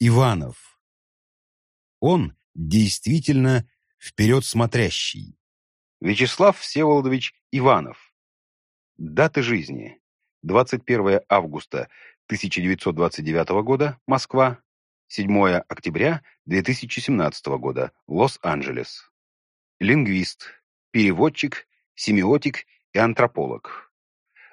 Иванов. Он действительно вперед смотрящий. Вячеслав Всеволодович Иванов. Даты жизни. 21 августа 1929 года, Москва. 7 октября 2017 года, Лос-Анджелес. Лингвист, переводчик, семиотик и антрополог.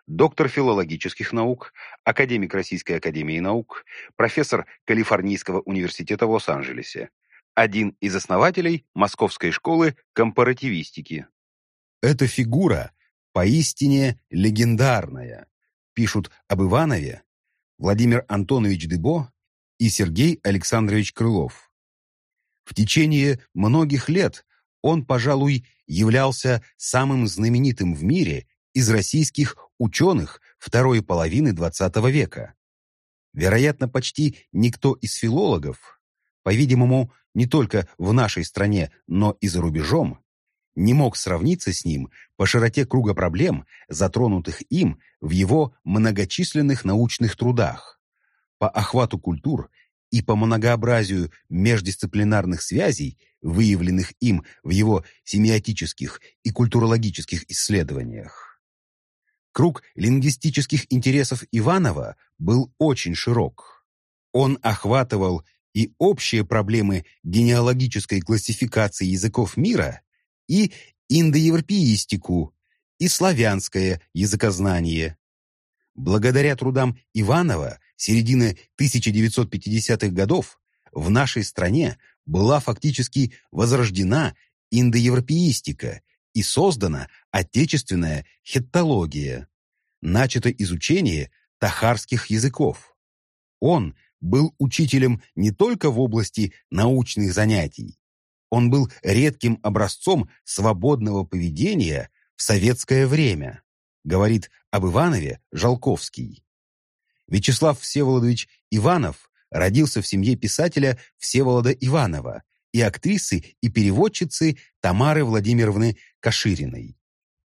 Доктор филологических наук, академик Российской академии наук, профессор Калифорнийского университета в Лос-Анджелесе. Один из основателей Московской школы компаративистики. Эта фигура поистине легендарная, пишут об Иванове Владимир Антонович Дебо и Сергей Александрович Крылов. В течение многих лет он, пожалуй, являлся самым знаменитым в мире из российских ученых второй половины XX века. Вероятно, почти никто из филологов, по-видимому, не только в нашей стране, но и за рубежом, не мог сравниться с ним по широте круга проблем, затронутых им в его многочисленных научных трудах, по охвату культур и по многообразию междисциплинарных связей, выявленных им в его семиотических и культурологических исследованиях. Круг лингвистических интересов Иванова был очень широк. Он охватывал и общие проблемы генеалогической классификации языков мира, и индоевропеистику, и славянское языкознание. Благодаря трудам Иванова середины 1950-х годов в нашей стране была фактически возрождена индоевропеистика и создана отечественная хеттология. Начато изучение тахарских языков. Он был учителем не только в области научных занятий, он был редким образцом свободного поведения в советское время, говорит об Иванове Жалковский. Вячеслав Всеволодович Иванов родился в семье писателя Всеволода Иванова и актрисы и переводчицы Тамары Владимировны Кашириной.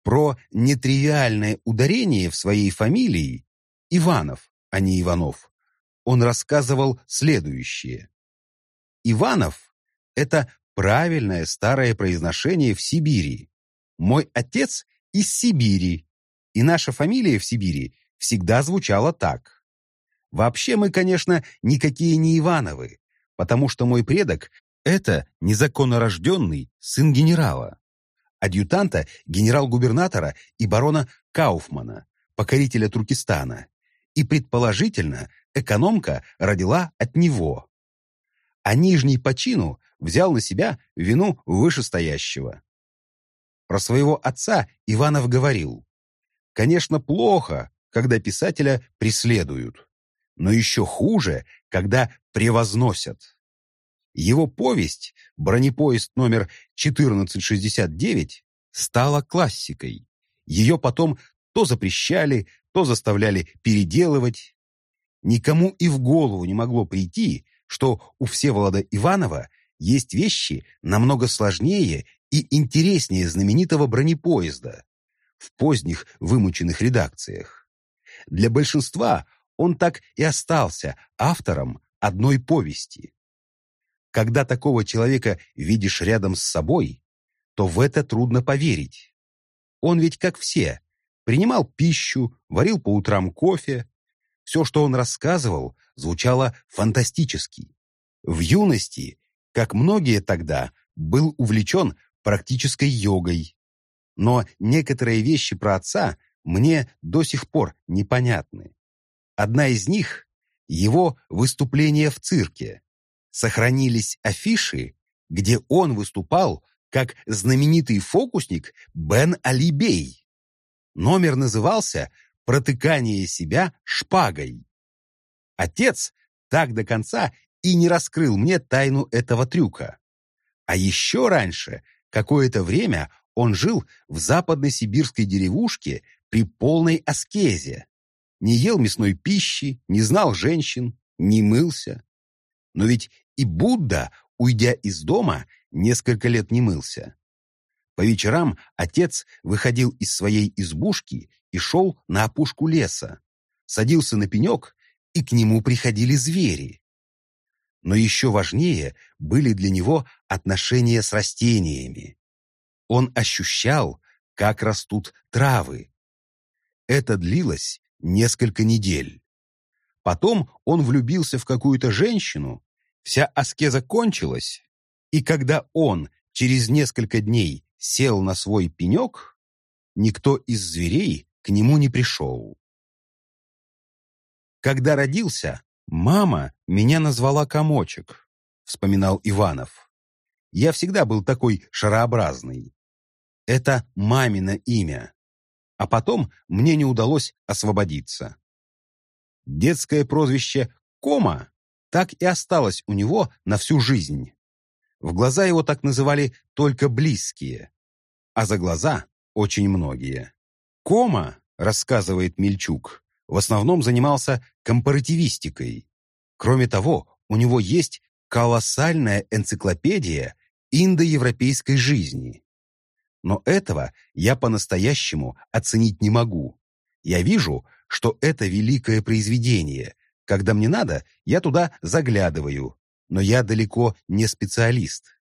Про нетривиальное ударение в своей фамилии Иванов, а не Иванов, он рассказывал следующее. Иванов – это правильное старое произношение в Сибири. Мой отец из Сибири, и наша фамилия в Сибири всегда звучала так. Вообще мы, конечно, никакие не Ивановы, потому что мой предок – это незаконнорожденный сын генерала, адъютанта генерал-губернатора и барона Кауфмана, покорителя Туркестана, и, предположительно, экономка родила от него. А нижний по чину взял на себя вину вышестоящего. Про своего отца Иванов говорил, «Конечно, плохо, когда писателя преследуют, но еще хуже, когда превозносят». Его повесть «Бронепоезд номер 1469» стала классикой. Ее потом то запрещали, то заставляли переделывать. Никому и в голову не могло прийти, что у Всеволода Иванова есть вещи намного сложнее и интереснее знаменитого бронепоезда в поздних вымученных редакциях. Для большинства он так и остался автором одной повести. Когда такого человека видишь рядом с собой, то в это трудно поверить. Он ведь, как все, принимал пищу, варил по утрам кофе. Все, что он рассказывал, звучало фантастически. В юности как многие тогда, был увлечен практической йогой. Но некоторые вещи про отца мне до сих пор непонятны. Одна из них — его выступление в цирке. Сохранились афиши, где он выступал как знаменитый фокусник Бен Алибей. Номер назывался «Протыкание себя шпагой». Отец так до конца и не раскрыл мне тайну этого трюка. А еще раньше, какое-то время, он жил в западной сибирской деревушке при полной аскезе. Не ел мясной пищи, не знал женщин, не мылся. Но ведь и Будда, уйдя из дома, несколько лет не мылся. По вечерам отец выходил из своей избушки и шел на опушку леса, садился на пенек, и к нему приходили звери. Но еще важнее были для него отношения с растениями. Он ощущал, как растут травы. Это длилось несколько недель. Потом он влюбился в какую-то женщину, вся аскеза кончилась, и когда он через несколько дней сел на свой пенек, никто из зверей к нему не пришел. Когда родился, мама меня назвала комочек, вспоминал Иванов. Я всегда был такой шарообразный. Это мамино имя. А потом мне не удалось освободиться. Детское прозвище «Кома» так и осталось у него на всю жизнь. В глаза его так называли только близкие, а за глаза очень многие. Кома, рассказывает Мельчук, в основном занимался компаративистикой. Кроме того, у него есть колоссальная энциклопедия индоевропейской жизни. Но этого я по-настоящему оценить не могу. Я вижу, что это великое произведение. Когда мне надо, я туда заглядываю, но я далеко не специалист.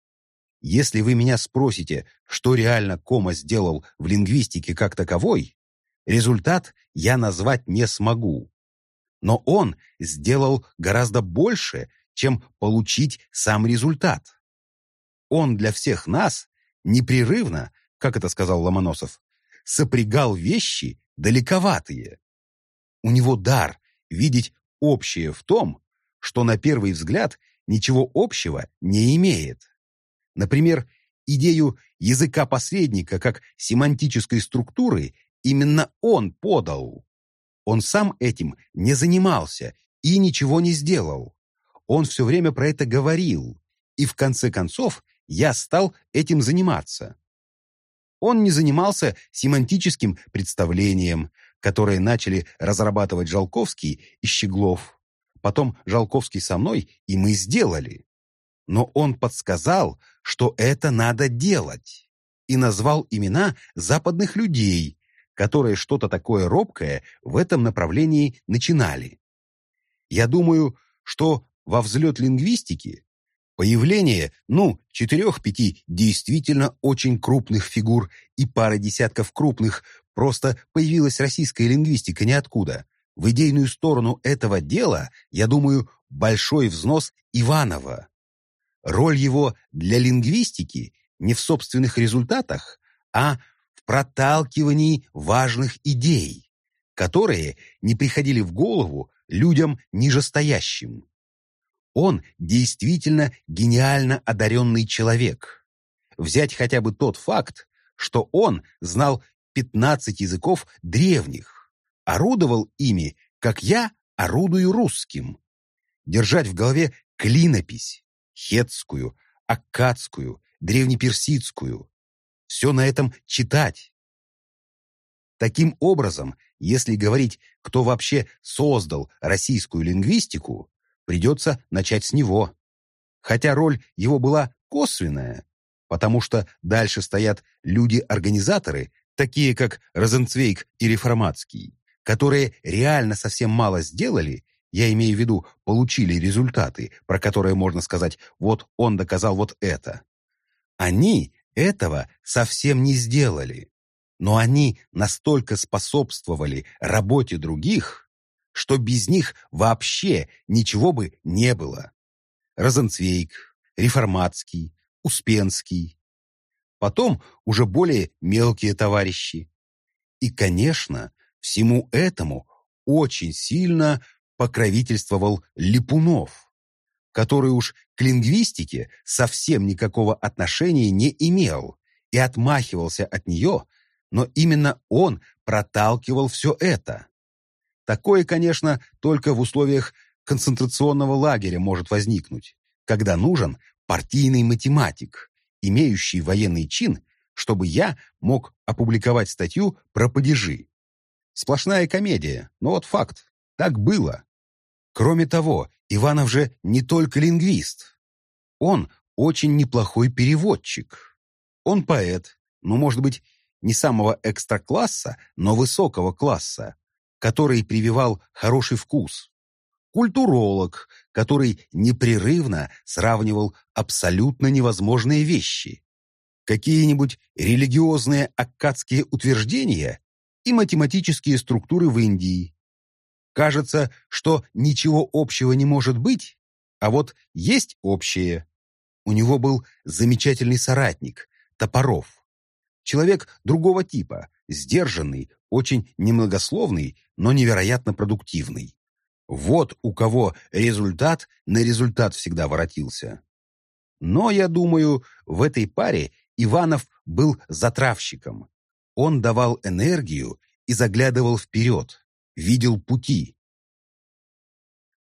Если вы меня спросите, что реально Кома сделал в лингвистике как таковой, результат я назвать не смогу. Но он сделал гораздо больше, чем получить сам результат. Он для всех нас непрерывно, как это сказал Ломоносов, сопрягал вещи далековатые. У него дар видеть общее в том, что на первый взгляд ничего общего не имеет. Например, идею языка-посредника как семантической структуры именно он подал. Он сам этим не занимался и ничего не сделал. Он все время про это говорил, и в конце концов я стал этим заниматься. Он не занимался семантическим представлением, которое начали разрабатывать Жалковский и Щеглов. Потом Жалковский со мной, и мы сделали. Но он подсказал, что это надо делать, и назвал имена западных людей, которые что-то такое робкое в этом направлении начинали. Я думаю, что во взлет лингвистики появление, ну, четырех-пяти действительно очень крупных фигур и пары десятков крупных, просто появилась российская лингвистика ниоткуда. В идейную сторону этого дела, я думаю, большой взнос Иванова. Роль его для лингвистики не в собственных результатах, а в проталкивании важных идей, которые не приходили в голову людям нижестоящим. Он действительно гениально одаренный человек. Взять хотя бы тот факт, что он знал 15 языков древних, орудовал ими, как я орудую русским. Держать в голове клинопись, хетскую, аккадскую, древнеперсидскую. Все на этом читать. Таким образом, если говорить, кто вообще создал российскую лингвистику, придется начать с него. Хотя роль его была косвенная, потому что дальше стоят люди-организаторы, такие как Розенцвейк и Реформатский, которые реально совсем мало сделали я имею в виду, получили результаты, про которые можно сказать, вот он доказал вот это. Они этого совсем не сделали. Но они настолько способствовали работе других, что без них вообще ничего бы не было. Розенцвейк, Реформатский, Успенский. Потом уже более мелкие товарищи. И, конечно, всему этому очень сильно покровительствовал Липунов, который уж к лингвистике совсем никакого отношения не имел и отмахивался от нее, но именно он проталкивал все это. Такое, конечно, только в условиях концентрационного лагеря может возникнуть, когда нужен партийный математик, имеющий военный чин, чтобы я мог опубликовать статью про падежи. Сплошная комедия, но вот факт. Так было. Кроме того, Иванов же не только лингвист. Он очень неплохой переводчик. Он поэт, ну, может быть, не самого экстра-класса, но высокого класса, который прививал хороший вкус. Культуролог, который непрерывно сравнивал абсолютно невозможные вещи. Какие-нибудь религиозные аккадские утверждения и математические структуры в Индии. Кажется, что ничего общего не может быть, а вот есть общее. У него был замечательный соратник, Топоров. Человек другого типа, сдержанный, очень немногословный, но невероятно продуктивный. Вот у кого результат на результат всегда воротился. Но, я думаю, в этой паре Иванов был затравщиком. Он давал энергию и заглядывал вперед, видел пути.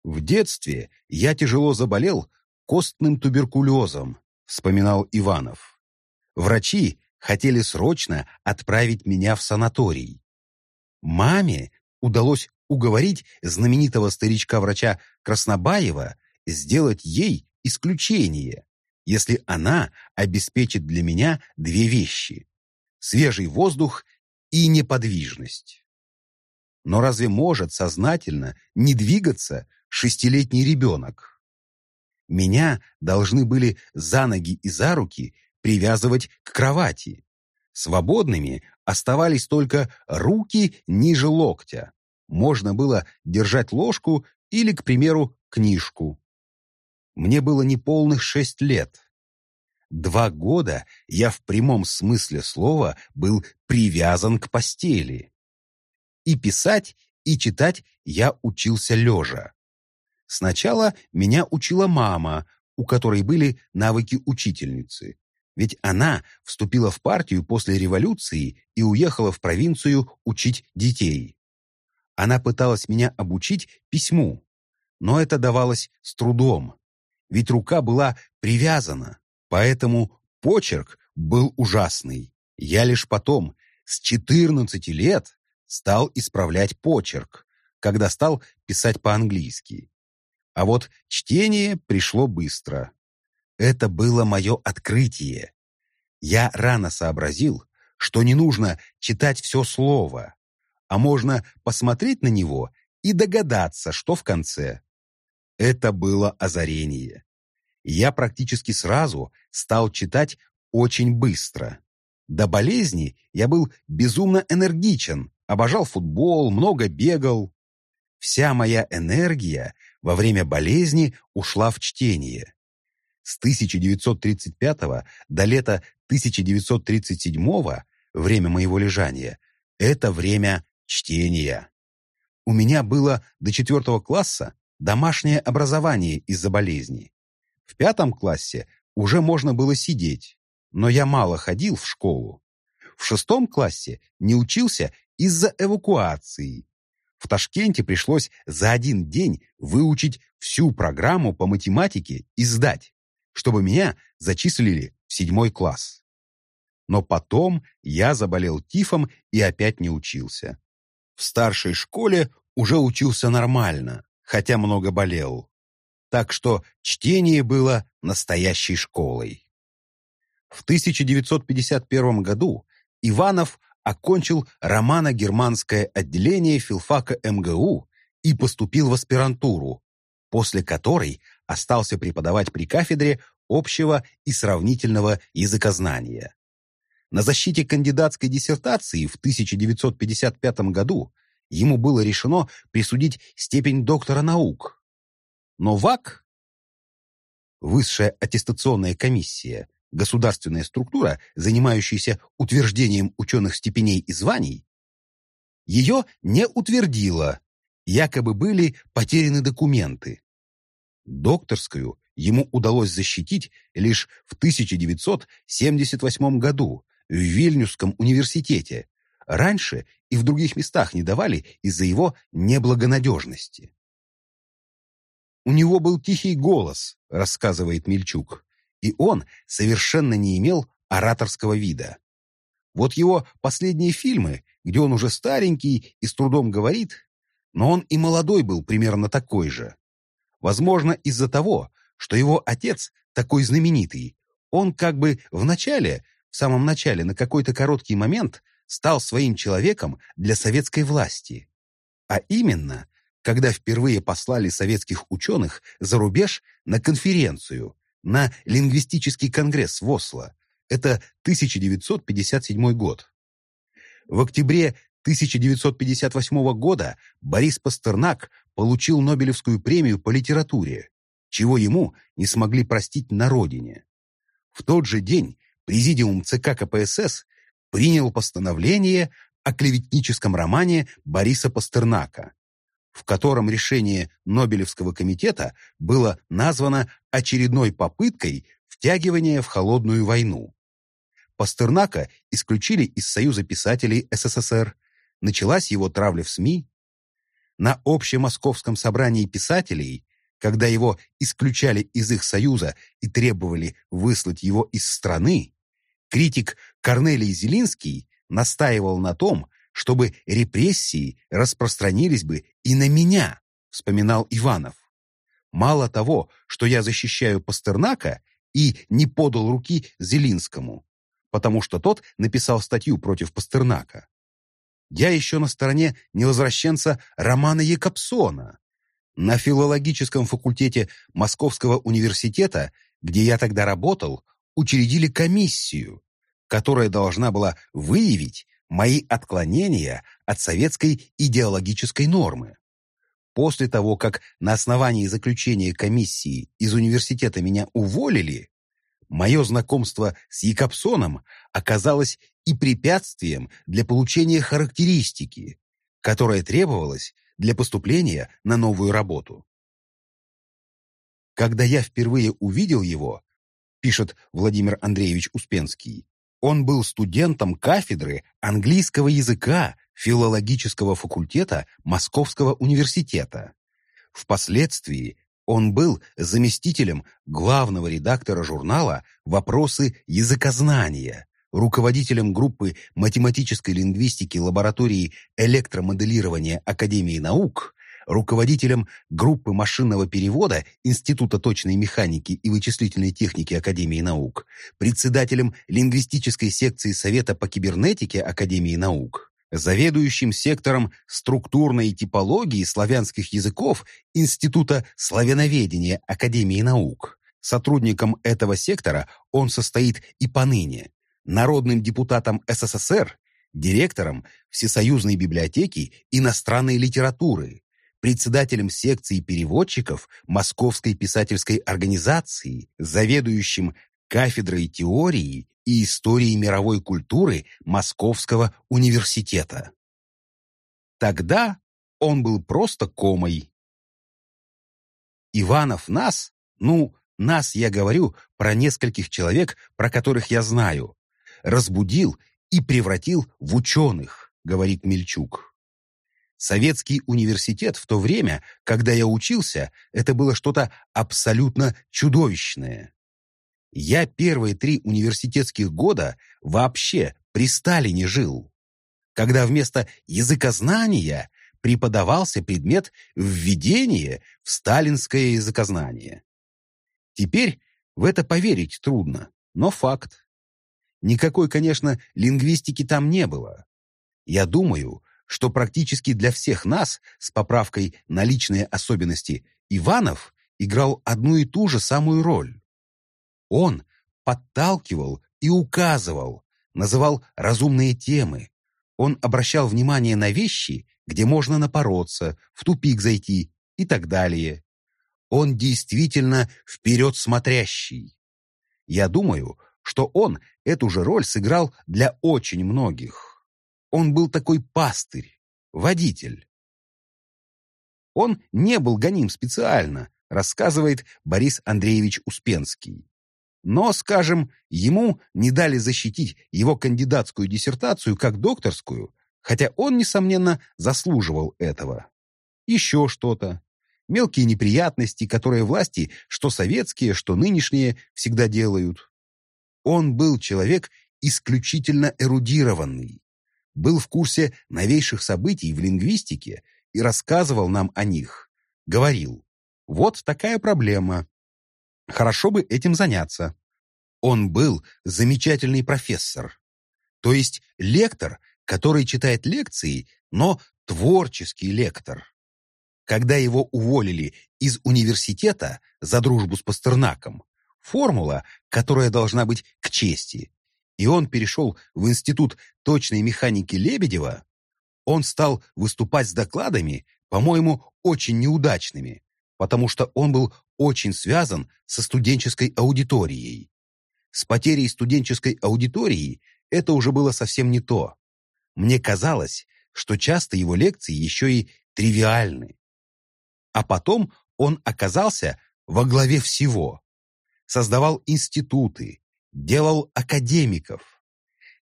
В детстве я тяжело заболел костным туберкулезом, вспоминал Иванов. Врачи хотели срочно отправить меня в санаторий. Маме удалось уговорить знаменитого старичка-врача Краснобаева сделать ей исключение, если она обеспечит для меня две вещи – свежий воздух и неподвижность. Но разве может сознательно не двигаться шестилетний ребенок? Меня должны были за ноги и за руки привязывать к кровати. Свободными оставались только руки ниже локтя. Можно было держать ложку или, к примеру, книжку. Мне было неполных шесть лет. Два года я в прямом смысле слова был привязан к постели. И писать, и читать я учился лежа. Сначала меня учила мама, у которой были навыки учительницы. Ведь она вступила в партию после революции и уехала в провинцию учить детей. Она пыталась меня обучить письму, но это давалось с трудом, ведь рука была привязана, поэтому почерк был ужасный. Я лишь потом, с 14 лет, стал исправлять почерк, когда стал писать по-английски. А вот чтение пришло быстро. Это было мое открытие. Я рано сообразил, что не нужно читать все слово, а можно посмотреть на него и догадаться, что в конце. Это было озарение. Я практически сразу стал читать очень быстро. До болезни я был безумно энергичен, обожал футбол, много бегал. Вся моя энергия во время болезни ушла в чтение. С 1935 до лета 1937 время моего лежания – это время чтения. У меня было до четвертого класса домашнее образование из-за болезни. В пятом классе уже можно было сидеть, но я мало ходил в школу. В шестом классе не учился из-за эвакуации. В Ташкенте пришлось за один день выучить всю программу по математике и сдать чтобы меня зачислили в седьмой класс. Но потом я заболел тифом и опять не учился. В старшей школе уже учился нормально, хотя много болел. Так что чтение было настоящей школой. В 1951 году Иванов окончил романо-германское отделение филфака МГУ и поступил в аспирантуру, после которой остался преподавать при кафедре общего и сравнительного языкознания. На защите кандидатской диссертации в 1955 году ему было решено присудить степень доктора наук. Но ВАК, Высшая аттестационная комиссия, государственная структура, занимающаяся утверждением ученых степеней и званий, ее не утвердила, якобы были потеряны документы. Докторскую ему удалось защитить лишь в 1978 году в Вильнюсском университете. Раньше и в других местах не давали из-за его неблагонадежности. «У него был тихий голос», — рассказывает Мельчук, и он совершенно не имел ораторского вида. Вот его последние фильмы, где он уже старенький и с трудом говорит, но он и молодой был примерно такой же. Возможно, из-за того, что его отец такой знаменитый, он как бы в начале, в самом начале, на какой-то короткий момент стал своим человеком для советской власти. А именно, когда впервые послали советских ученых за рубеж на конференцию, на лингвистический конгресс в Осло. Это 1957 год. В октябре 1958 года Борис Пастернак получил Нобелевскую премию по литературе, чего ему не смогли простить на родине. В тот же день Президиум ЦК КПСС принял постановление о клеветническом романе Бориса Пастернака, в котором решение Нобелевского комитета было названо очередной попыткой втягивания в холодную войну. Пастернака исключили из Союза писателей СССР, началась его травля в СМИ. На общемосковском собрании писателей, когда его исключали из их союза и требовали выслать его из страны, критик Корнелий Зелинский настаивал на том, чтобы репрессии распространились бы и на меня, вспоминал Иванов. Мало того, что я защищаю Пастернака и не подал руки Зелинскому, потому что тот написал статью против Пастернака. Я еще на стороне невозвращенца Романа Якобсона. На филологическом факультете Московского университета, где я тогда работал, учредили комиссию, которая должна была выявить мои отклонения от советской идеологической нормы. После того, как на основании заключения комиссии из университета меня уволили, мое знакомство с Якобсоном оказалось и препятствием для получения характеристики, которая требовалась для поступления на новую работу. Когда я впервые увидел его, пишет Владимир Андреевич Успенский, он был студентом кафедры английского языка филологического факультета Московского университета. Впоследствии он был заместителем главного редактора журнала «Вопросы языкознания», руководителем группы математической лингвистики лаборатории электромоделирования Академии наук руководителем группы машинного перевода Института точной механики и вычислительной техники Академии наук, председателем лингвистической секции Совета по кибернетике Академии наук, заведующим сектором структурной типологии славянских языков Института славяноведения Академии наук. Сотрудником этого сектора он состоит и поныне, народным депутатом СССР, директором Всесоюзной библиотеки иностранной литературы, председателем секции переводчиков Московской писательской организации, заведующим кафедрой теории и истории мировой культуры Московского университета. Тогда он был просто комой. Иванов нас, ну, нас я говорю про нескольких человек, про которых я знаю, разбудил и превратил в ученых, говорит Мельчук. Советский университет в то время, когда я учился, это было что-то абсолютно чудовищное. Я первые три университетских года вообще при Сталине жил, когда вместо языкознания преподавался предмет введения в сталинское языкознание. Теперь в это поверить трудно, но факт. Никакой, конечно, лингвистики там не было. Я думаю, что практически для всех нас, с поправкой на личные особенности, Иванов играл одну и ту же самую роль. Он подталкивал и указывал, называл разумные темы. Он обращал внимание на вещи, где можно напороться, в тупик зайти и так далее. Он действительно вперед смотрящий. Я думаю, что он эту же роль сыграл для очень многих. Он был такой пастырь, водитель. Он не был гоним специально, рассказывает Борис Андреевич Успенский. Но, скажем, ему не дали защитить его кандидатскую диссертацию как докторскую, хотя он, несомненно, заслуживал этого. Еще что-то. Мелкие неприятности, которые власти, что советские, что нынешние, всегда делают. Он был человек исключительно эрудированный, был в курсе новейших событий в лингвистике и рассказывал нам о них. Говорил, вот такая проблема. Хорошо бы этим заняться. Он был замечательный профессор. То есть лектор, который читает лекции, но творческий лектор. когда его уволили из университета за дружбу с Пастернаком, формула, которая должна быть к чести, и он перешел в Институт точной механики Лебедева, он стал выступать с докладами, по-моему, очень неудачными, потому что он был очень связан со студенческой аудиторией. С потерей студенческой аудитории это уже было совсем не то. Мне казалось, что часто его лекции еще и тривиальны. А потом он оказался во главе всего. Создавал институты, делал академиков.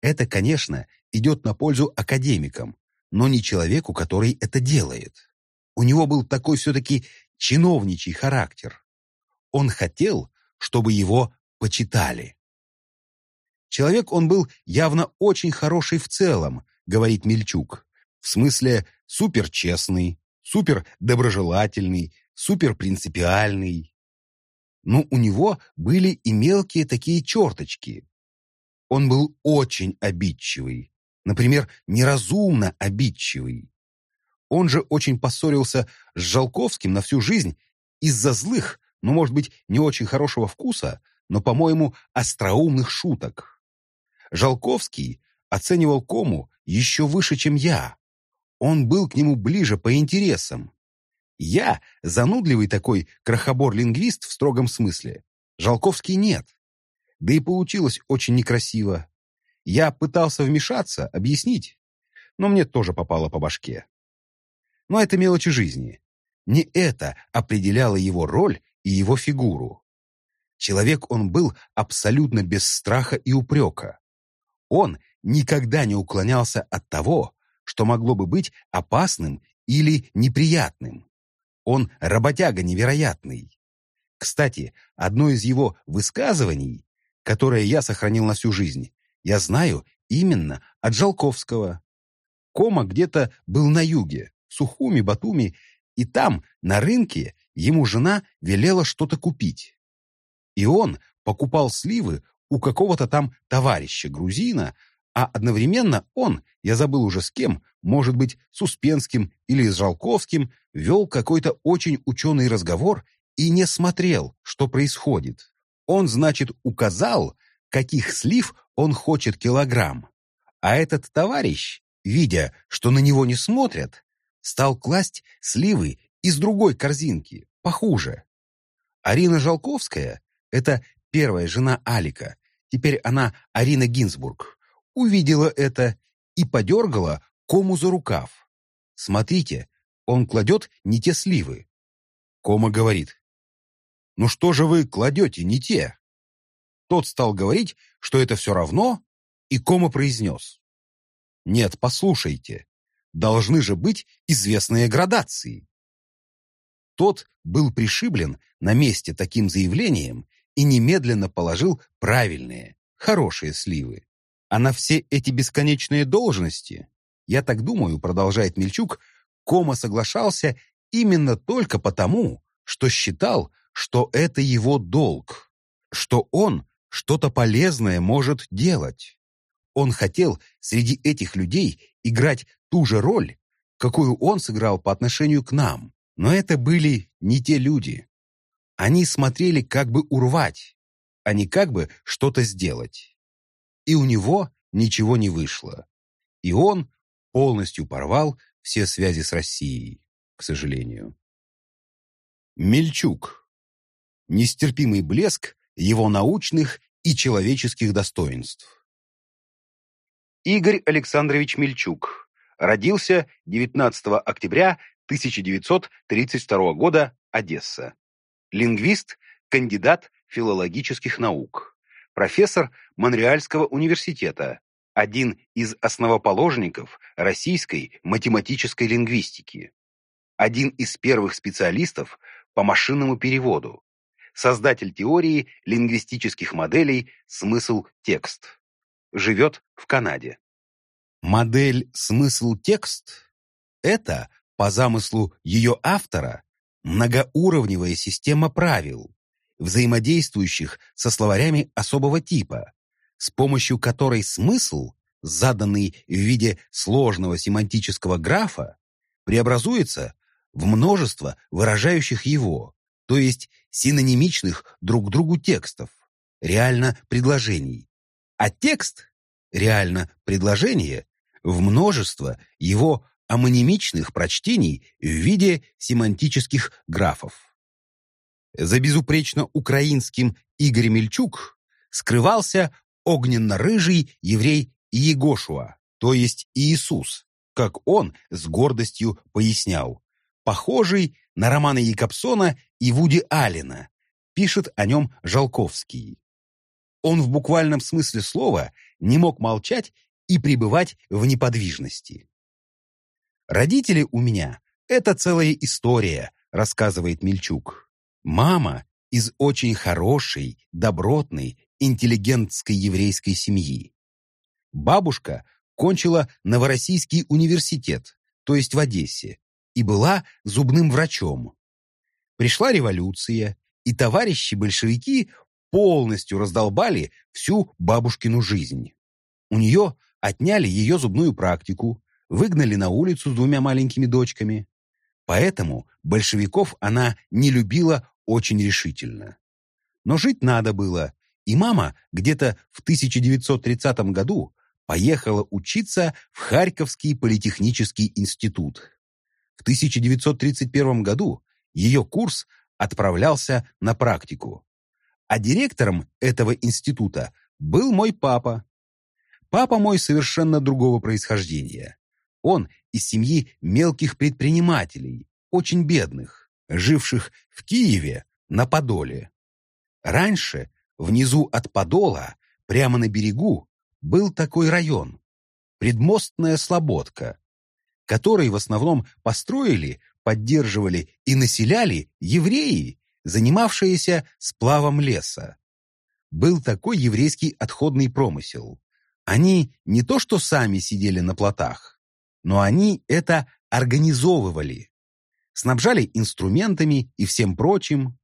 Это, конечно, идет на пользу академикам, но не человеку, который это делает. У него был такой все-таки чиновничий характер. Он хотел, чтобы его почитали. Человек он был явно очень хороший в целом, говорит Мельчук. В смысле суперчестный, супердоброжелательный, суперпринципиальный. Но у него были и мелкие такие черточки. Он был очень обидчивый, например, неразумно обидчивый. Он же очень поссорился с Жалковским на всю жизнь из-за злых, но, может быть, не очень хорошего вкуса, но, по-моему, остроумных шуток. Жалковский оценивал Кому еще выше, чем я. Он был к нему ближе по интересам. Я занудливый такой крохобор-лингвист в строгом смысле. Жалковский нет. Да и получилось очень некрасиво. Я пытался вмешаться, объяснить, но мне тоже попало по башке. Но это мелочи жизни. Не это определяло его роль и его фигуру. Человек он был абсолютно без страха и упрека. Он никогда не уклонялся от того, что могло бы быть опасным или неприятным. Он работяга невероятный. Кстати, одно из его высказываний, которое я сохранил на всю жизнь, я знаю именно от Жалковского. Кома где-то был на юге, в Сухуми, Батуми, и там, на рынке, ему жена велела что-то купить. И он покупал сливы у какого-то там товарища грузина, а одновременно он, я забыл уже с кем, может быть, с Успенским или с Жалковским, вел какой-то очень ученый разговор и не смотрел, что происходит. Он, значит, указал, каких слив он хочет килограмм. А этот товарищ, видя, что на него не смотрят, стал класть сливы из другой корзинки, похуже. Арина Жалковская, это первая жена Алика, теперь она Арина Гинзбург, увидела это и подергала Кому за рукав. Смотрите, он кладет не те сливы. Кома говорит, «Ну что же вы кладете не те?» Тот стал говорить, что это все равно, и Кома произнес, «Нет, послушайте, должны же быть известные градации». Тот был пришиблен на месте таким заявлением и немедленно положил правильные, хорошие сливы. А на все эти бесконечные должности, я так думаю, продолжает Мельчук, Кома соглашался именно только потому, что считал, что это его долг, что он что-то полезное может делать. Он хотел среди этих людей играть ту же роль, какую он сыграл по отношению к нам. Но это были не те люди. Они смотрели как бы урвать, а не как бы что-то сделать и у него ничего не вышло. И он полностью порвал все связи с Россией, к сожалению. Мельчук. Нестерпимый блеск его научных и человеческих достоинств. Игорь Александрович Мельчук родился 19 октября 1932 года, Одесса. Лингвист, кандидат филологических наук профессор Монреальского университета, один из основоположников российской математической лингвистики, один из первых специалистов по машинному переводу, создатель теории лингвистических моделей «Смысл-текст». Живет в Канаде. Модель «Смысл-текст» — это, по замыслу ее автора, многоуровневая система правил, взаимодействующих со словарями особого типа, с помощью которой смысл, заданный в виде сложного семантического графа, преобразуется в множество выражающих его, то есть синонимичных друг другу текстов, реально предложений. А текст, реально предложение, в множество его амонимичных прочтений в виде семантических графов. За безупречно украинским Игорь Мельчук скрывался огненно-рыжий еврей Иегошуа, то есть Иисус, как он с гордостью пояснял, похожий на романы Якобсона и Вуди Аллена, пишет о нем Жалковский. Он в буквальном смысле слова не мог молчать и пребывать в неподвижности. «Родители у меня — это целая история», — рассказывает Мельчук. «Мама из очень хорошей, добротной, интеллигентской еврейской семьи. Бабушка кончила Новороссийский университет, то есть в Одессе, и была зубным врачом. Пришла революция, и товарищи-большевики полностью раздолбали всю бабушкину жизнь. У нее отняли ее зубную практику, выгнали на улицу с двумя маленькими дочками. Поэтому большевиков она не любила очень решительно. Но жить надо было, и мама где-то в 1930 году поехала учиться в Харьковский политехнический институт. В 1931 году ее курс отправлялся на практику. А директором этого института был мой папа. Папа мой совершенно другого происхождения. Он из семьи мелких предпринимателей, очень бедных, живших в Киеве на Подоле. Раньше, внизу от Подола, прямо на берегу, был такой район – Предмостная Слободка, который в основном построили, поддерживали и населяли евреи, занимавшиеся сплавом леса. Был такой еврейский отходный промысел. Они не то что сами сидели на плотах, но они это организовывали, снабжали инструментами и всем прочим.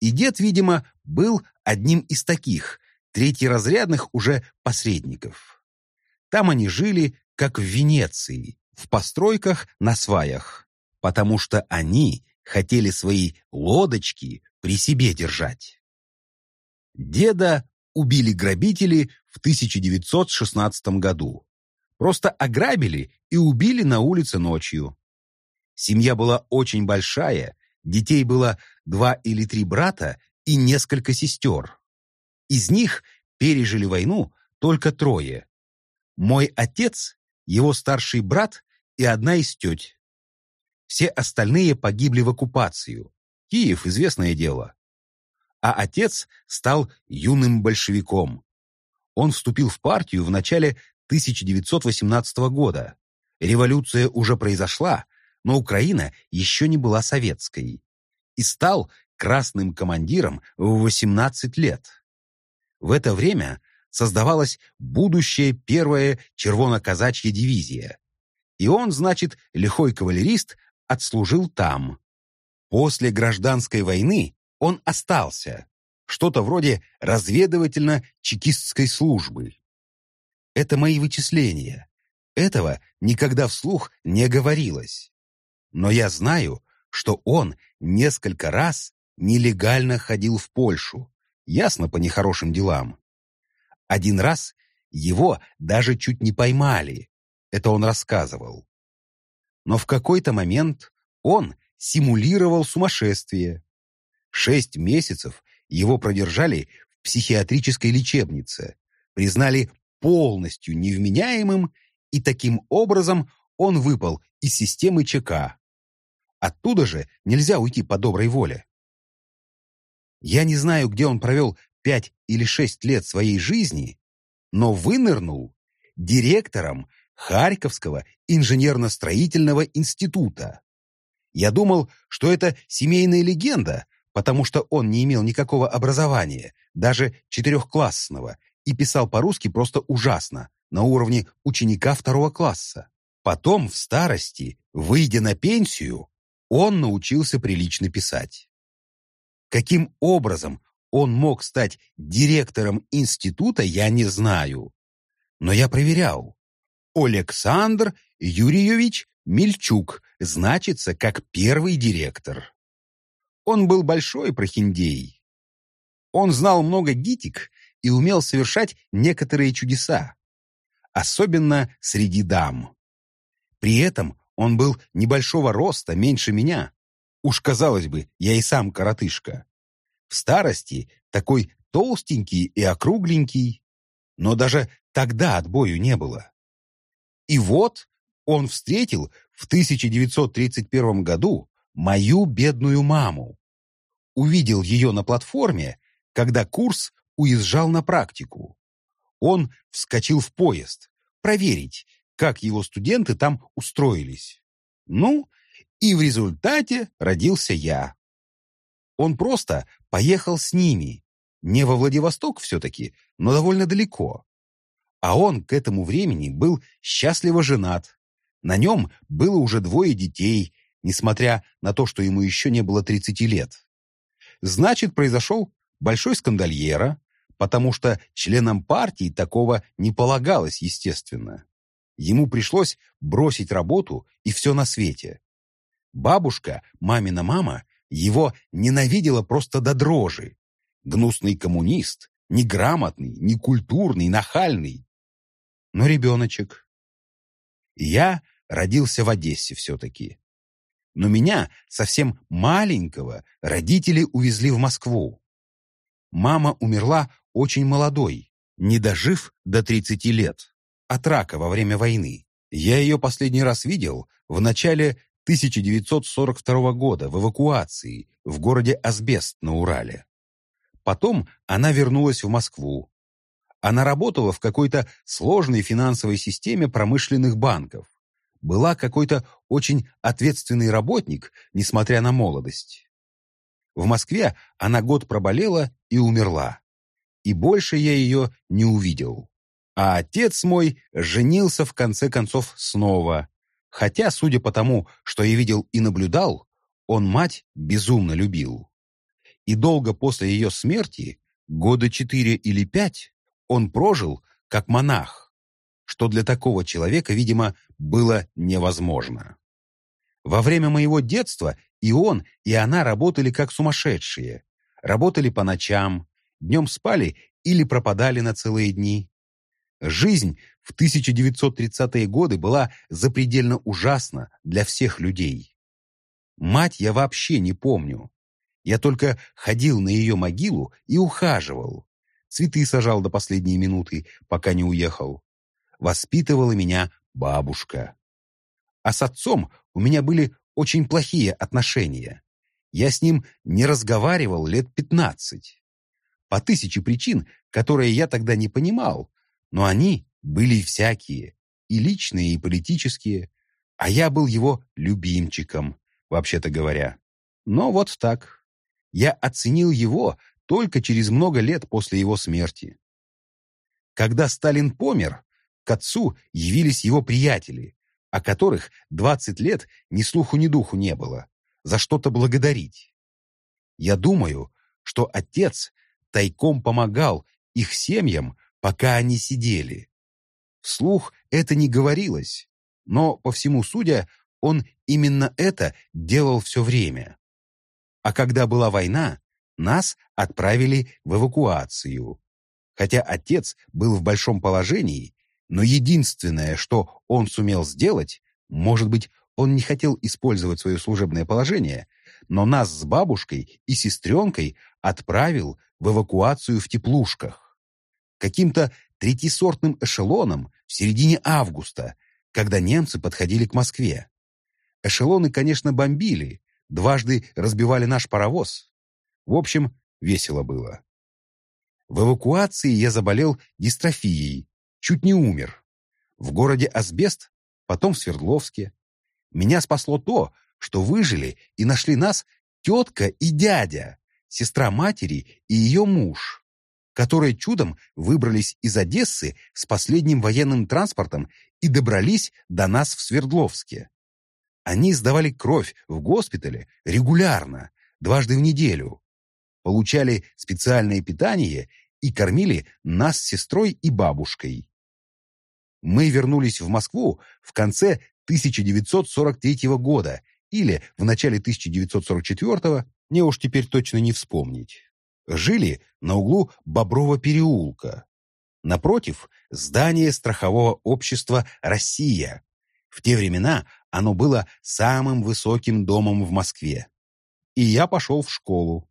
И дед, видимо, был одним из таких, третьеразрядных уже посредников. Там они жили, как в Венеции, в постройках на сваях, потому что они хотели свои лодочки при себе держать. Деда убили грабители в 1916 году. Просто ограбили и убили на улице ночью. Семья была очень большая, детей было два или три брата и несколько сестер. Из них пережили войну только трое. Мой отец, его старший брат и одна из теть. Все остальные погибли в оккупацию. Киев – известное дело. А отец стал юным большевиком. Он вступил в партию в начале 1918 года. Революция уже произошла, но Украина еще не была советской. И стал красным командиром в 18 лет. В это время создавалась будущая первая червоно-казачья дивизия. И он, значит, лихой кавалерист, отслужил там. После гражданской войны он остался, что-то вроде разведывательно-чекистской службы. Это мои вычисления. Этого никогда вслух не говорилось. Но я знаю, что он несколько раз нелегально ходил в Польшу, ясно по нехорошим делам. Один раз его даже чуть не поймали, это он рассказывал. Но в какой-то момент он симулировал сумасшествие. Шесть месяцев его продержали в психиатрической лечебнице, признали полностью невменяемым, и таким образом он выпал из системы ЧК. Оттуда же нельзя уйти по доброй воле. Я не знаю, где он провел пять или шесть лет своей жизни, но вынырнул директором Харьковского инженерно-строительного института. Я думал, что это семейная легенда, потому что он не имел никакого образования, даже четырехклассного, и писал по-русски просто ужасно, на уровне ученика второго класса. Потом, в старости, выйдя на пенсию, он научился прилично писать. Каким образом он мог стать директором института, я не знаю. Но я проверял. Александр Юрьевич Мельчук значится как первый директор. Он был большой прохиндей. Он знал много гитик и умел совершать некоторые чудеса, особенно среди дам. При этом он был небольшого роста, меньше меня. Уж, казалось бы, я и сам коротышка. В старости такой толстенький и округленький, но даже тогда отбою не было. И вот он встретил в 1931 году мою бедную маму. Увидел ее на платформе, когда курс уезжал на практику. Он вскочил в поезд, проверить, как его студенты там устроились. Ну, и в результате родился я. Он просто поехал с ними, не во Владивосток все-таки, но довольно далеко. А он к этому времени был счастливо женат. На нем было уже двое детей, несмотря на то, что ему еще не было 30 лет. Значит, произошел большой скандальера, потому что членам партии такого не полагалось, естественно. Ему пришлось бросить работу и все на свете. Бабушка, мамина мама, его ненавидела просто до дрожи. Гнусный коммунист, неграмотный, некультурный, нахальный. Но ребеночек. Я родился в Одессе все-таки. Но меня, совсем маленького, родители увезли в Москву. Мама умерла очень молодой, не дожив до 30 лет от рака во время войны. Я ее последний раз видел в начале 1942 года в эвакуации в городе Асбест на Урале. Потом она вернулась в Москву. Она работала в какой-то сложной финансовой системе промышленных банков. Была какой-то очень ответственный работник, несмотря на молодость. В Москве она год проболела и умерла. И больше я ее не увидел. А отец мой женился в конце концов снова. Хотя, судя по тому, что я видел и наблюдал, он мать безумно любил. И долго после ее смерти, года четыре или пять, он прожил как монах, что для такого человека, видимо, было невозможно. Во время моего детства и он, и она работали как сумасшедшие. Работали по ночам, днем спали или пропадали на целые дни. Жизнь в 1930-е годы была запредельно ужасна для всех людей. Мать я вообще не помню. Я только ходил на ее могилу и ухаживал. Цветы сажал до последней минуты, пока не уехал. Воспитывала меня бабушка. А с отцом у меня были очень плохие отношения. Я с ним не разговаривал лет пятнадцать. По тысяче причин, которые я тогда не понимал, но они были всякие, и личные, и политические, а я был его любимчиком, вообще-то говоря. Но вот так. Я оценил его только через много лет после его смерти. Когда Сталин помер, к отцу явились его приятели, о которых 20 лет ни слуху, ни духу не было, за что-то благодарить. Я думаю, что отец тайком помогал их семьям пока они сидели. Вслух это не говорилось, но, по всему судя, он именно это делал все время. А когда была война, нас отправили в эвакуацию. Хотя отец был в большом положении, но единственное, что он сумел сделать, может быть, он не хотел использовать свое служебное положение, но нас с бабушкой и сестренкой отправил в эвакуацию в теплушках каким-то третисортным эшелоном в середине августа, когда немцы подходили к Москве. Эшелоны, конечно, бомбили, дважды разбивали наш паровоз. В общем, весело было. В эвакуации я заболел дистрофией, чуть не умер. В городе Асбест, потом в Свердловске. Меня спасло то, что выжили и нашли нас тетка и дядя, сестра матери и ее муж которые чудом выбрались из Одессы с последним военным транспортом и добрались до нас в Свердловске. Они сдавали кровь в госпитале регулярно, дважды в неделю, получали специальное питание и кормили нас с сестрой и бабушкой. Мы вернулись в Москву в конце 1943 года или в начале 1944, мне уж теперь точно не вспомнить. Жили на углу Боброва переулка. Напротив – здание страхового общества «Россия». В те времена оно было самым высоким домом в Москве. И я пошел в школу.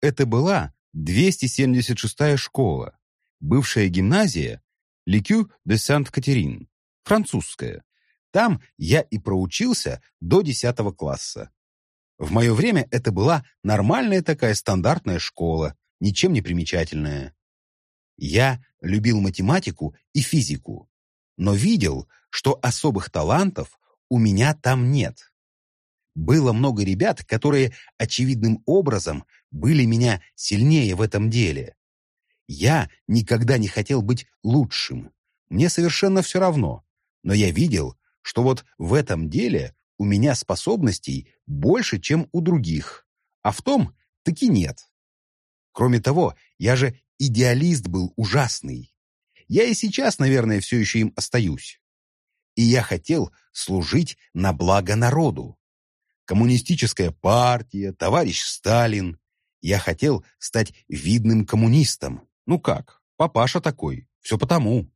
Это была 276-я школа, бывшая гимназия Ликю де Сент-Катерин, французская. Там я и проучился до 10 класса. В мое время это была нормальная такая стандартная школа, ничем не примечательная. Я любил математику и физику, но видел, что особых талантов у меня там нет. Было много ребят, которые очевидным образом были меня сильнее в этом деле. Я никогда не хотел быть лучшим. Мне совершенно все равно. Но я видел, что вот в этом деле у меня способностей больше, чем у других. А в том таки нет. Кроме того, я же идеалист был ужасный. Я и сейчас, наверное, все еще им остаюсь. И я хотел служить на благо народу. Коммунистическая партия, товарищ Сталин. Я хотел стать видным коммунистом. Ну как, папаша такой, все потому.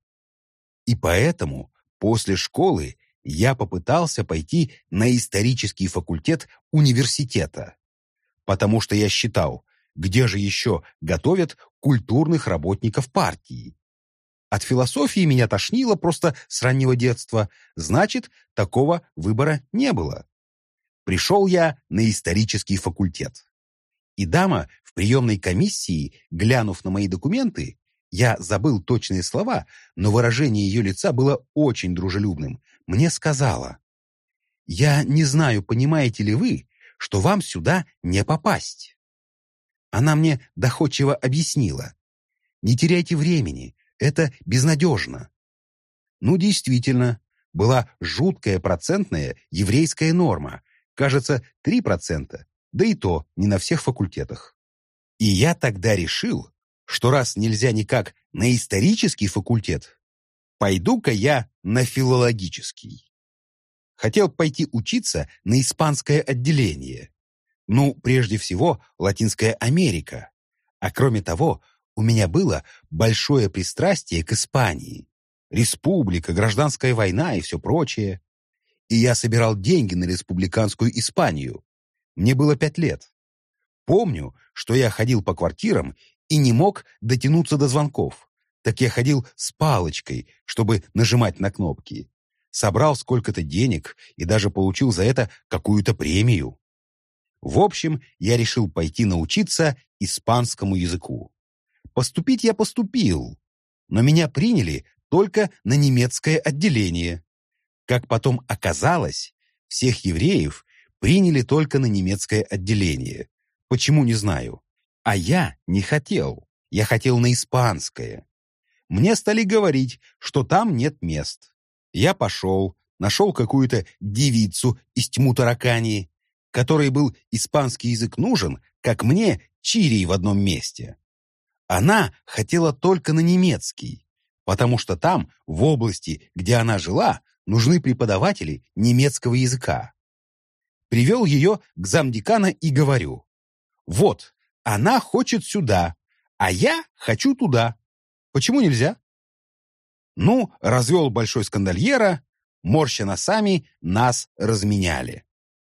И поэтому после школы я попытался пойти на исторический факультет университета, потому что я считал, где же еще готовят культурных работников партии. От философии меня тошнило просто с раннего детства, значит, такого выбора не было. Пришел я на исторический факультет. И дама в приемной комиссии, глянув на мои документы, я забыл точные слова, но выражение ее лица было очень дружелюбным, мне сказала, «Я не знаю, понимаете ли вы, что вам сюда не попасть». Она мне доходчиво объяснила, «Не теряйте времени, это безнадежно». Ну, действительно, была жуткая процентная еврейская норма, кажется, 3%, да и то не на всех факультетах. И я тогда решил, что раз нельзя никак на исторический факультет, пойду-ка я на филологический. Хотел пойти учиться на испанское отделение. Ну, прежде всего, Латинская Америка. А кроме того, у меня было большое пристрастие к Испании. Республика, гражданская война и все прочее. И я собирал деньги на республиканскую Испанию. Мне было пять лет. Помню, что я ходил по квартирам и не мог дотянуться до звонков. Так я ходил с палочкой, чтобы нажимать на кнопки. Собрал сколько-то денег и даже получил за это какую-то премию. В общем, я решил пойти научиться испанскому языку. Поступить я поступил, но меня приняли только на немецкое отделение. Как потом оказалось, всех евреев приняли только на немецкое отделение. Почему, не знаю. А я не хотел. Я хотел на испанское. Мне стали говорить, что там нет мест. Я пошел, нашел какую-то девицу из тьму таракани, которой был испанский язык нужен, как мне чирий в одном месте. Она хотела только на немецкий, потому что там, в области, где она жила, нужны преподаватели немецкого языка. Привел ее к замдекана и говорю, вот, она хочет сюда, а я хочу туда. Почему нельзя? Ну, развел большой скандальера, морща носами, нас разменяли.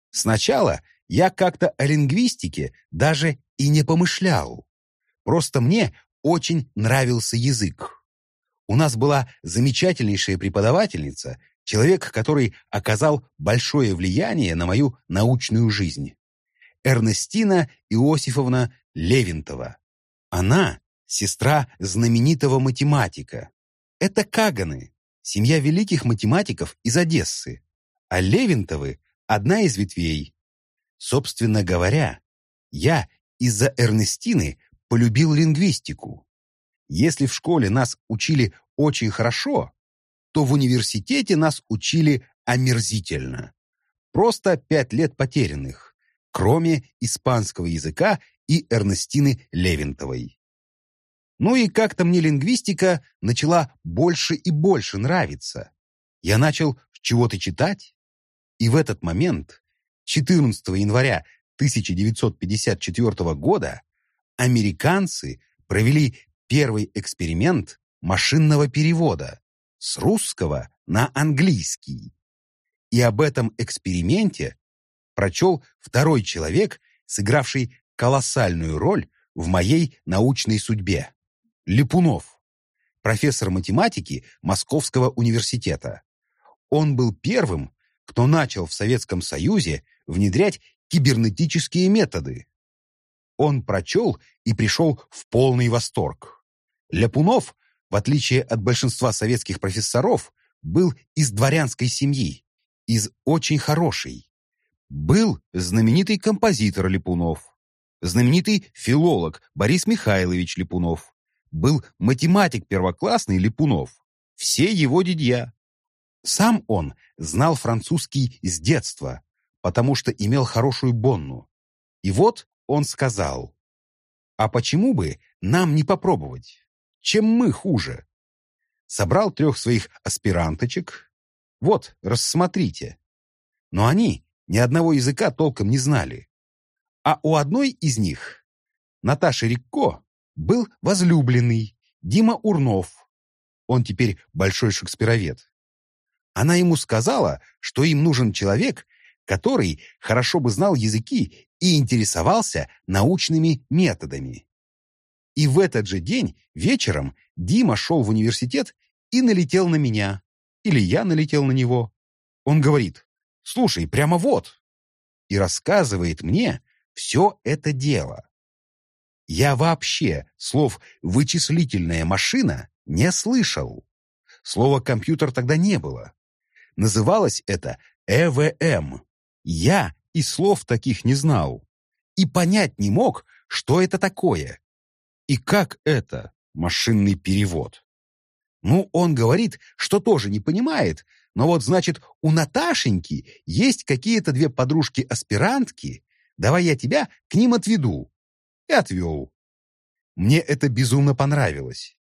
Сначала я как-то о лингвистике даже и не помышлял. Просто мне очень нравился язык. У нас была замечательнейшая преподавательница, человек, который оказал большое влияние на мою научную жизнь. Эрнестина Иосифовна Левинтова. Она – сестра знаменитого математика. Это Каганы, семья великих математиков из Одессы. А Левинтовы – одна из ветвей. Собственно говоря, я из-за Эрнестины полюбил лингвистику. Если в школе нас учили очень хорошо, то в университете нас учили омерзительно. Просто пять лет потерянных кроме испанского языка и Эрнестины Левинтовой. Ну и как-то мне лингвистика начала больше и больше нравиться. Я начал чего-то читать. И в этот момент, 14 января 1954 года, американцы провели первый эксперимент машинного перевода с русского на английский. И об этом эксперименте прочел второй человек, сыгравший колоссальную роль в моей научной судьбе. Липунов, профессор математики Московского университета. Он был первым, кто начал в Советском Союзе внедрять кибернетические методы. Он прочел и пришел в полный восторг. Ляпунов, в отличие от большинства советских профессоров, был из дворянской семьи, из очень хорошей. Был знаменитый композитор Липунов, знаменитый филолог Борис Михайлович Липунов, был математик первоклассный Липунов, все его дядья. Сам он знал французский с детства, потому что имел хорошую бонну. И вот он сказал, «А почему бы нам не попробовать? Чем мы хуже?» Собрал трех своих аспиранточек. Вот, рассмотрите. Но они ни одного языка толком не знали. А у одной из них, Наташи Рикко, был возлюбленный Дима Урнов. Он теперь большой шекспировед. Она ему сказала, что им нужен человек, который хорошо бы знал языки и интересовался научными методами. И в этот же день вечером Дима шел в университет и налетел на меня. Или я налетел на него. Он говорит, слушай, прямо вот. И рассказывает мне все это дело. Я вообще слов «вычислительная машина» не слышал. Слова «компьютер» тогда не было. Называлось это ЭВМ. Я и слов таких не знал. И понять не мог, что это такое. И как это машинный перевод. Ну, он говорит, что тоже не понимает, но вот, значит, у Наташеньки есть какие-то две подружки-аспирантки, давай я тебя к ним отведу и отвел. Мне это безумно понравилось,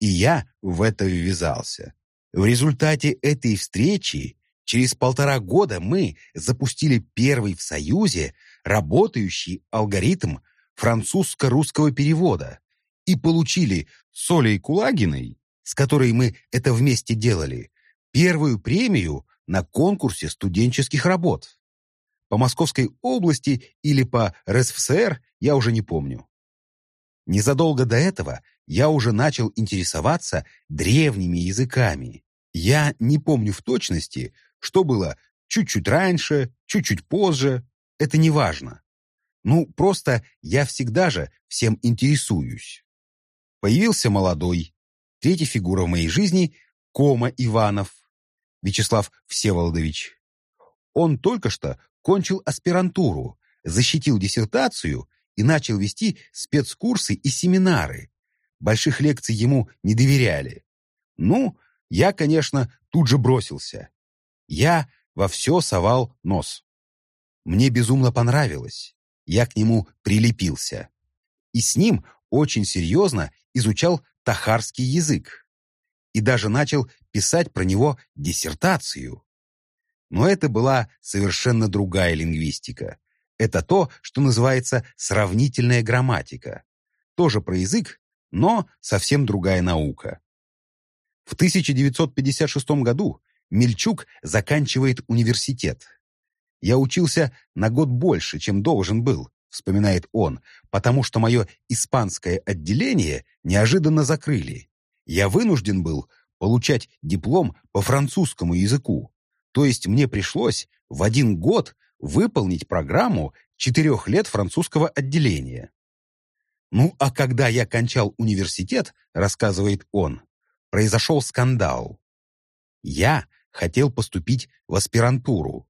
и я в это ввязался. В результате этой встречи через полтора года мы запустили первый в Союзе работающий алгоритм французско-русского перевода и получили с Олей Кулагиной, с которой мы это вместе делали, первую премию на конкурсе студенческих работ. По Московской области или по РСФСР я уже не помню. Незадолго до этого я уже начал интересоваться древними языками. Я не помню в точности, что было чуть-чуть раньше, чуть-чуть позже. Это не важно. Ну, просто я всегда же всем интересуюсь. Появился молодой, третья фигура в моей жизни – Кома Иванов, Вячеслав Всеволодович. Он только что кончил аспирантуру, защитил диссертацию и начал вести спецкурсы и семинары. Больших лекций ему не доверяли. Ну, я, конечно, тут же бросился. Я во все совал нос. Мне безумно понравилось. Я к нему прилепился. И с ним очень серьезно изучал тахарский язык. И даже начал писать про него диссертацию. Но это была совершенно другая лингвистика. Это то, что называется сравнительная грамматика. Тоже про язык, но совсем другая наука. В 1956 году Мельчук заканчивает университет. «Я учился на год больше, чем должен был», вспоминает он, потому что мое испанское отделение неожиданно закрыли. Я вынужден был получать диплом по французскому языку. То есть мне пришлось в один год выполнить программу четырех лет французского отделения. Ну, а когда я кончал университет, рассказывает он, произошел скандал. Я хотел поступить в аспирантуру.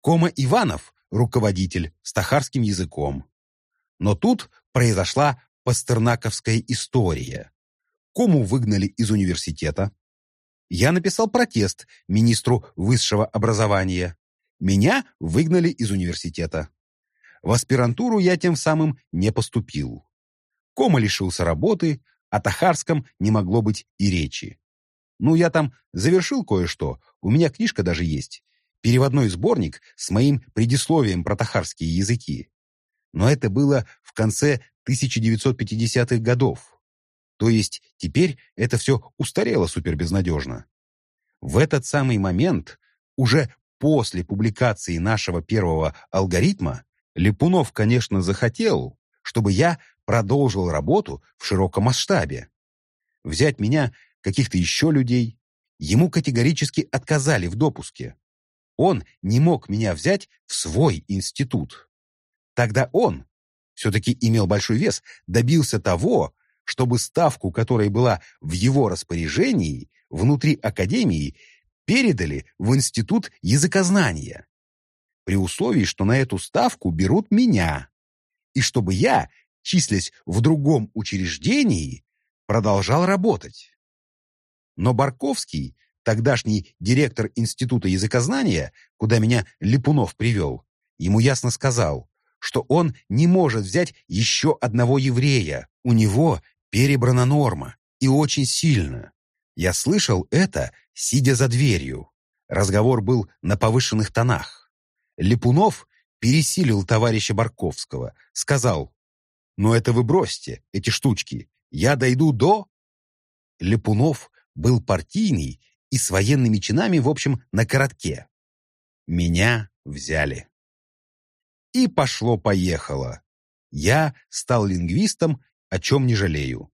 Кома Иванов – руководитель с тахарским языком. Но тут произошла пастернаковская история. Кому выгнали из университета. Я написал протест министру высшего образования. Меня выгнали из университета. В аспирантуру я тем самым не поступил. Кома лишился работы, о Тахарском не могло быть и речи. Ну, я там завершил кое-что, у меня книжка даже есть. Переводной сборник с моим предисловием про тахарские языки. Но это было в конце 1950-х годов. То есть теперь это все устарело супербезнадежно. В этот самый момент, уже после публикации нашего первого алгоритма, Липунов, конечно, захотел, чтобы я продолжил работу в широком масштабе. Взять меня, каких-то еще людей, ему категорически отказали в допуске. Он не мог меня взять в свой институт. Тогда он, все-таки имел большой вес, добился того, чтобы ставку, которая была в его распоряжении, внутри академии, передали в Институт языкознания. При условии, что на эту ставку берут меня. И чтобы я, числясь в другом учреждении, продолжал работать. Но Барковский, тогдашний директор Института языкознания, куда меня Липунов привел, ему ясно сказал, что он не может взять еще одного еврея. У него перебрана норма, и очень сильно. Я слышал это, сидя за дверью. Разговор был на повышенных тонах. Липунов пересилил товарища Барковского, сказал, «Ну это вы бросьте, эти штучки, я дойду до...» Липунов был партийный и с военными чинами, в общем, на коротке. Меня взяли. И пошло-поехало. Я стал лингвистом о чем не жалею.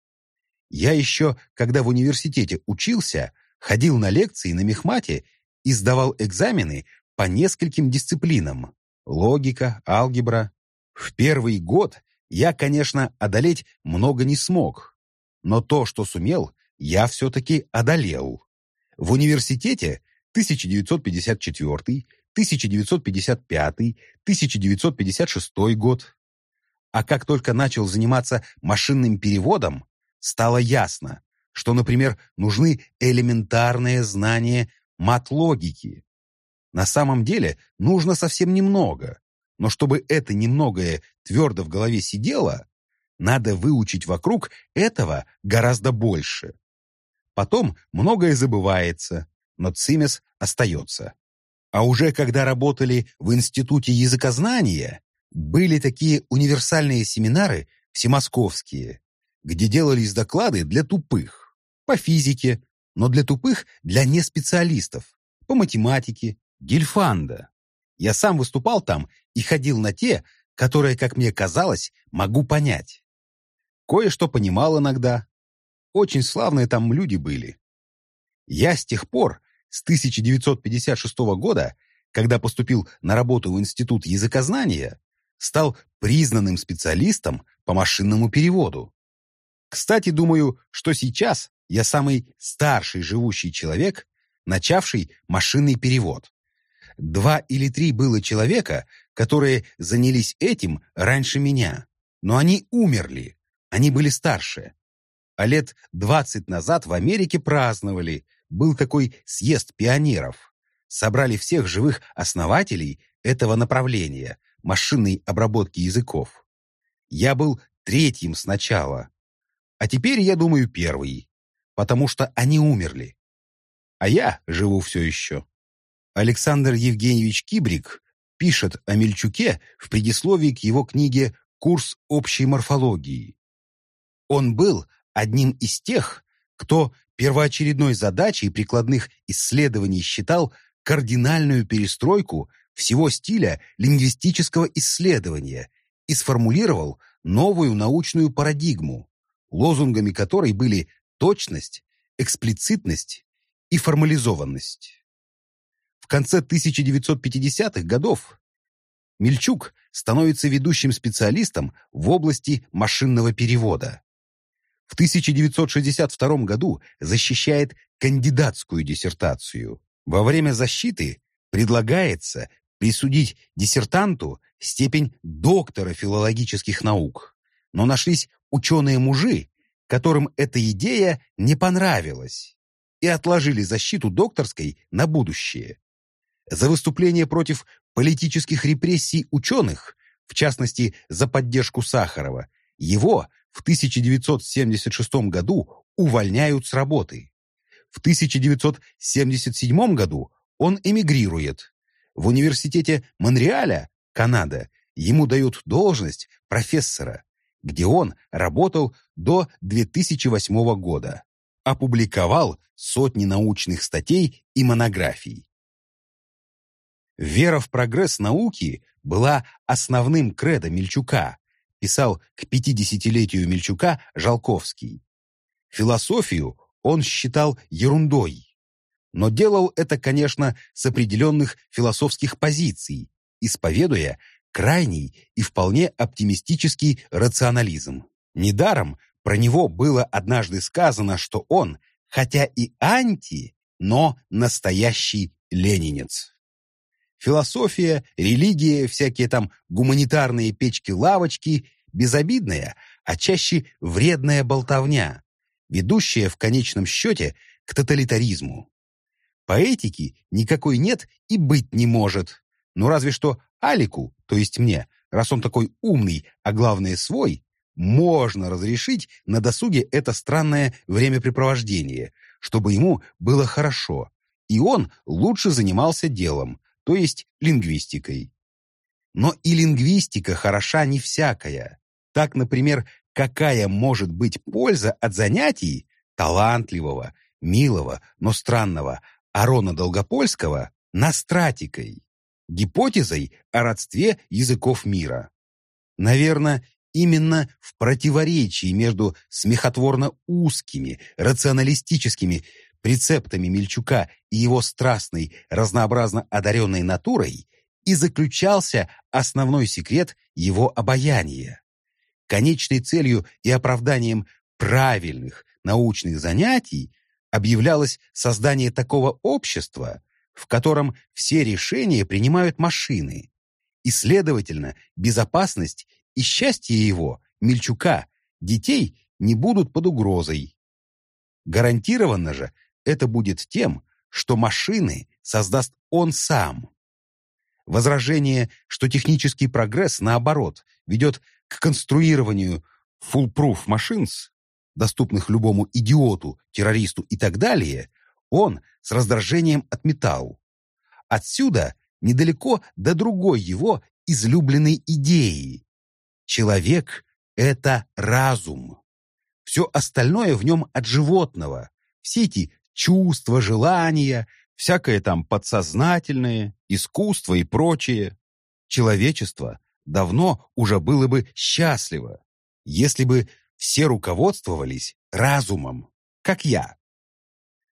Я еще, когда в университете учился, ходил на лекции на мехмате и сдавал экзамены по нескольким дисциплинам – логика, алгебра. В первый год я, конечно, одолеть много не смог, но то, что сумел, я все-таки одолел. В университете 1954, 1955, 1956 год а как только начал заниматься машинным переводом, стало ясно, что, например, нужны элементарные знания мат-логики. На самом деле нужно совсем немного, но чтобы это немногое твердо в голове сидело, надо выучить вокруг этого гораздо больше. Потом многое забывается, но цимес остается. А уже когда работали в Институте языкознания, были такие универсальные семинары, всемосковские, где делались доклады для тупых, по физике, но для тупых для неспециалистов, по математике, гельфанда. Я сам выступал там и ходил на те, которые, как мне казалось, могу понять. Кое-что понимал иногда. Очень славные там люди были. Я с тех пор, с 1956 года, когда поступил на работу в Институт языкознания, стал признанным специалистом по машинному переводу. Кстати, думаю, что сейчас я самый старший живущий человек, начавший машинный перевод. Два или три было человека, которые занялись этим раньше меня, но они умерли, они были старше. А лет двадцать назад в Америке праздновали, был такой съезд пионеров. Собрали всех живых основателей этого направления – машинной обработки языков. Я был третьим сначала, а теперь, я думаю, первый, потому что они умерли. А я живу все еще. Александр Евгеньевич Кибрик пишет о Мельчуке в предисловии к его книге «Курс общей морфологии». Он был одним из тех, кто первоочередной задачей прикладных исследований считал кардинальную перестройку всего стиля лингвистического исследования и сформулировал новую научную парадигму, лозунгами которой были точность, эксплицитность и формализованность. В конце 1950-х годов Мельчук становится ведущим специалистом в области машинного перевода. В 1962 году защищает кандидатскую диссертацию. Во время защиты предлагается присудить диссертанту степень доктора филологических наук. Но нашлись ученые-мужи, которым эта идея не понравилась и отложили защиту докторской на будущее. За выступление против политических репрессий ученых, в частности, за поддержку Сахарова, его в 1976 году увольняют с работы. в 1977 году он эмигрирует. В университете Монреаля, Канада, ему дают должность профессора, где он работал до 2008 года. Опубликовал сотни научных статей и монографий. Вера в прогресс науки была основным кредо Мельчука, писал к 50-летию Мельчука Жалковский. Философию он считал ерундой, но делал это, конечно, с определенных философских позиций, исповедуя крайний и вполне оптимистический рационализм. Недаром про него было однажды сказано, что он, хотя и анти, но настоящий ленинец. Философия, религия, всякие там гуманитарные печки-лавочки – безобидная, а чаще вредная болтовня, ведущая в конечном счете к тоталитаризму. Поэтики никакой нет и быть не может. Ну разве что Алику, то есть мне, раз он такой умный, а главное свой, можно разрешить на досуге это странное времяпрепровождение, чтобы ему было хорошо, и он лучше занимался делом, то есть лингвистикой. Но и лингвистика хороша не всякая. Так, например, какая может быть польза от занятий талантливого, милого, но странного Арона Долгопольского настратикой, гипотезой о родстве языков мира? Наверное, именно в противоречии между смехотворно узкими, рационалистическими прецептами Мельчука и его страстной, разнообразно одаренной натурой и заключался основной секрет его обаяния. Конечной целью и оправданием правильных научных занятий объявлялось создание такого общества, в котором все решения принимают машины, и, следовательно, безопасность и счастье его, Мельчука, детей не будут под угрозой. Гарантированно же это будет тем, что машины создаст он сам. Возражение, что технический прогресс, наоборот, ведет к конструированию foolproof machines, доступных любому идиоту, террористу и так далее, он с раздражением отметал. Отсюда недалеко до другой его излюбленной идеи. Человек — это разум. Все остальное в нем от животного. Все эти чувства, желания, всякое там подсознательное, искусство и прочее. Человечество давно уже было бы счастливо, если бы все руководствовались разумом, как я.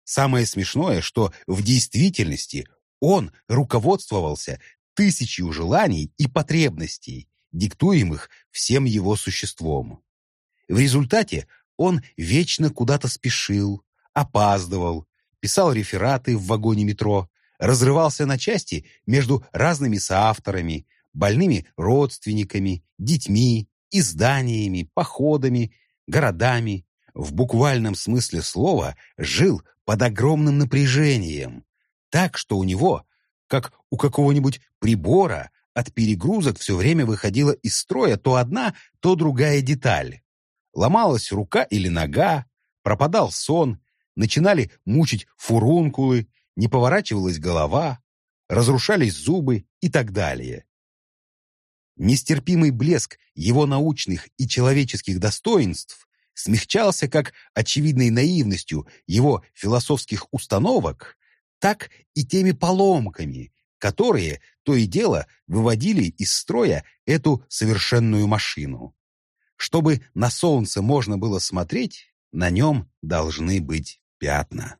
Самое смешное, что в действительности он руководствовался тысячью желаний и потребностей, диктуемых всем его существом. В результате он вечно куда-то спешил, опаздывал, писал рефераты в вагоне метро, разрывался на части между разными соавторами, больными родственниками, детьми, изданиями, походами, городами, в буквальном смысле слова жил под огромным напряжением, так что у него, как у какого-нибудь прибора, от перегрузок все время выходила из строя то одна, то другая деталь. Ломалась рука или нога, пропадал сон, начинали мучить фурункулы, не поворачивалась голова, разрушались зубы и так далее. Нестерпимый блеск его научных и человеческих достоинств смягчался как очевидной наивностью его философских установок, так и теми поломками, которые то и дело выводили из строя эту совершенную машину. Чтобы на солнце можно было смотреть, на нем должны быть пятна.